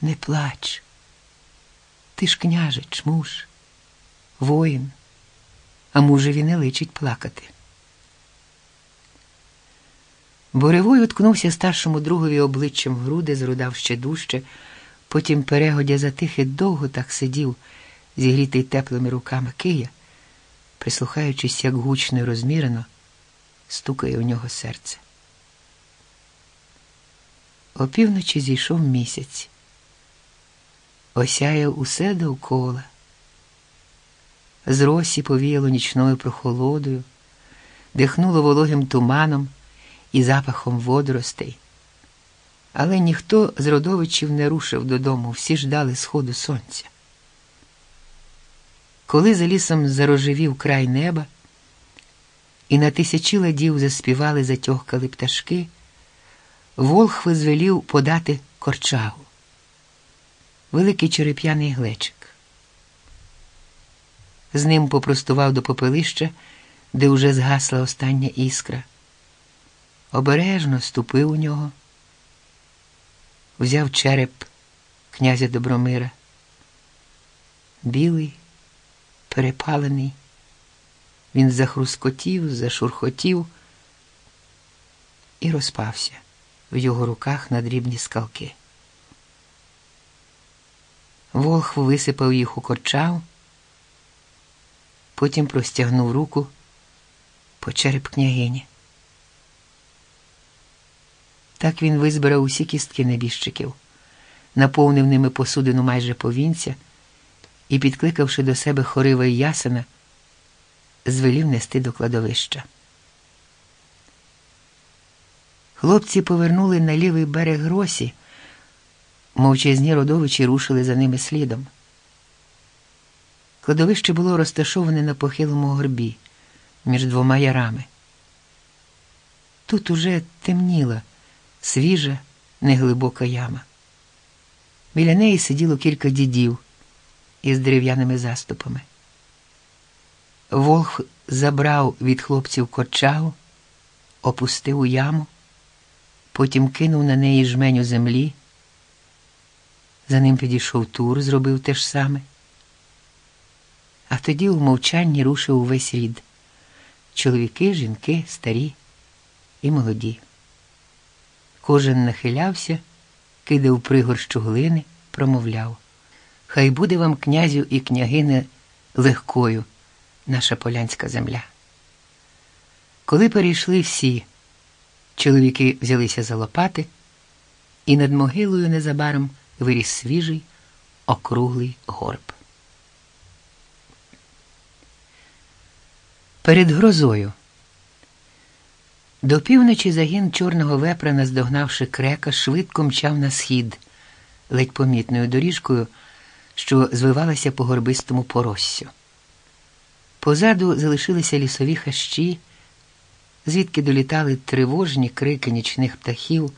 Не плач. Ти ж княжич, муж, воїн, а мужеві не личить плакати. Боревой уткнувся старшому другові обличчям в груди, зрудав ще дужче, потім перегодя затих і довго так сидів, зігрітий теплими руками Кия, прислухаючись, як гучно і розмірено стукає у нього серце. Опівночі зійшов місяць, осяяв усе довкола. З росі повіяло нічною прохолодою, дихнуло вологим туманом і запахом водоростей. Але ніхто з родовичів не рушив додому, всі ждали сходу сонця. Коли за лісом зарожевів край неба, і на тисячі ладів заспівали, затьохкали пташки, Волхв звелів подати корчагу, великий череп'яний глечик. З ним попростував до попелища, де уже згасла остання іскра. Обережно ступив у нього, взяв череп князя Добромира, білий, перепалений. Він захрускотів, зашурхотів і розпався в його руках на дрібні скалки. Волхв висипав їх у корчав, потім простягнув руку по череп княгині. Так він визбирав усі кістки небіжчиків, наповнив ними посудину майже повінця і, підкликавши до себе хорива і ясена, звелів нести до кладовища. Хлопці повернули на лівий берег гросі, мовчазні родовичі рушили за ними слідом. Кладовище було розташоване на похилому горбі між двома ярами. Тут уже темніла свіжа, неглибока яма. Біля неї сиділо кілька дідів із дерев'яними заступами. Волх забрав від хлопців корчагу, опустив у яму, потім кинув на неї жменю землі. За ним підійшов Тур, зробив те ж саме. А тоді у мовчанні рушив увесь рід чоловіки, жінки, старі і молоді. Кожен нахилявся, кидав пригорщу глини, промовляв Хай буде вам, князю і княгине, легкою наша полянська земля. Коли перейшли всі, чоловіки взялися за лопати, і над могилою незабаром виріс свіжий, округлий горб. Перед грозою. До півночі загін чорного вепра, наздогнавши крека, швидко мчав на схід, ледь помітною доріжкою, що звивалася по горбистому пороссю. Позаду залишилися лісові хащі, звідки долітали тривожні крики нічних птахів,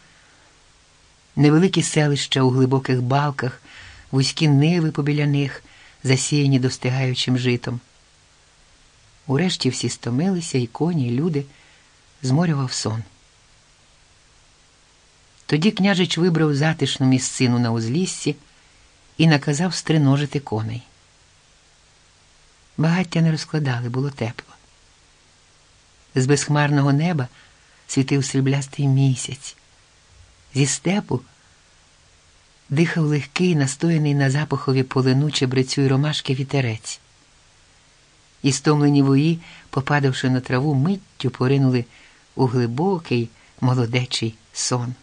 невеликі селища у глибоких балках, вузькі ниви побіля них, засіяні достигаючим житом. Урешті всі стомилися, і коні, і люди зморював сон. Тоді княжич вибрав затишну місцину на узліссі і наказав стриножити коней. Багаття не розкладали, було тепло. З безхмарного неба світив сріблястий місяць. Зі степу дихав легкий, настояний на запахові полину чебрецю й ромашки вітерець. І стомлені вої, попадавши на траву, миттю поринули у глибокий молодечий сон.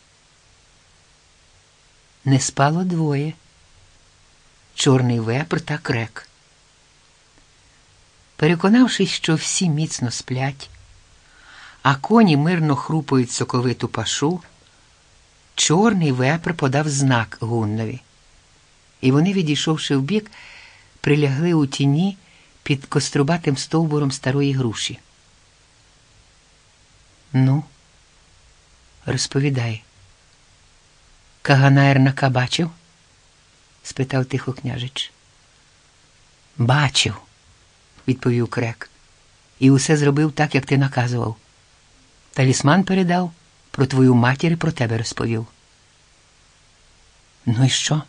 Не спало двоє чорний вепр та крек. Переконавшись, що всі міцно сплять, а коні мирно хрупають соковиту пашу, чорний вепр подав знак гуннові, і вони, відійшовши вбік, прилягли у тіні під кострубатим стовбуром старої груші. Ну, розповідай. Кагана Ернака бачив? спитав тихо княжич. Бачив, відповів крек, і усе зробив так, як ти наказував. Талісман передав, про твою матір і про тебе розповів. Ну і що?